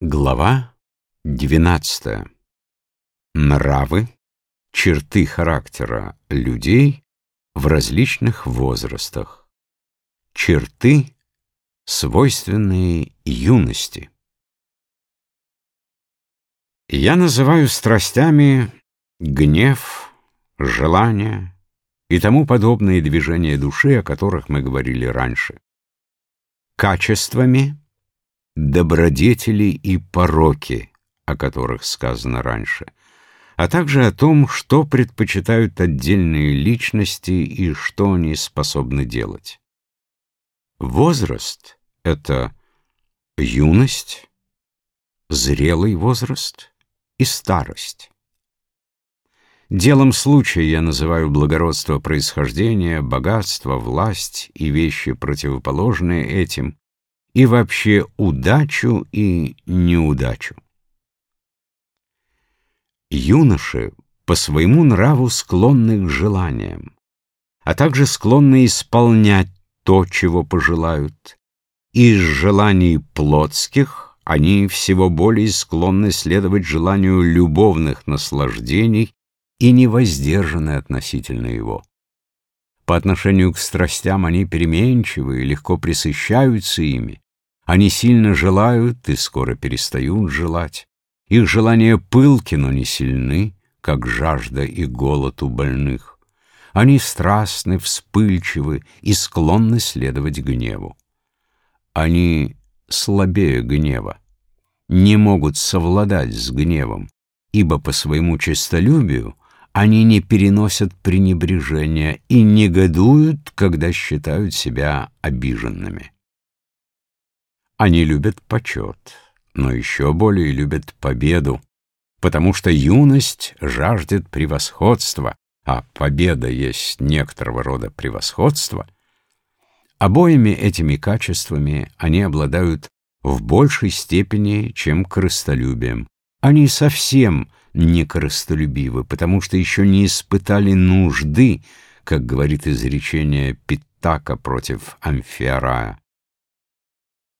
Глава 12. Нравы, черты характера людей в различных возрастах. Черты, свойственные юности. Я называю страстями гнев, желание и тому подобные движения души, о которых мы говорили раньше. Качествами добродетели и пороки, о которых сказано раньше, а также о том, что предпочитают отдельные личности и что они способны делать. Возраст — это юность, зрелый возраст и старость. Делом случая я называю благородство происхождения, богатство, власть и вещи, противоположные этим, и вообще удачу и неудачу. Юноши по своему нраву склонны к желаниям, а также склонны исполнять то, чего пожелают. Из желаний плотских они всего более склонны следовать желанию любовных наслаждений и невоздержаны относительно его. По отношению к страстям они переменчивы и легко присыщаются ими. Они сильно желают и скоро перестают желать. Их желания пылки, но не сильны, как жажда и голод у больных. Они страстны, вспыльчивы и склонны следовать гневу. Они слабее гнева, не могут совладать с гневом, ибо по своему честолюбию они не переносят пренебрежения и негодуют, когда считают себя обиженными. Они любят почет, но еще более любят победу, потому что юность жаждет превосходства, а победа есть некоторого рода превосходство. Обоими этими качествами они обладают в большей степени, чем корыстолюбием. Они совсем не корыстолюбивы, потому что еще не испытали нужды, как говорит изречение Питтака против Амфиарая.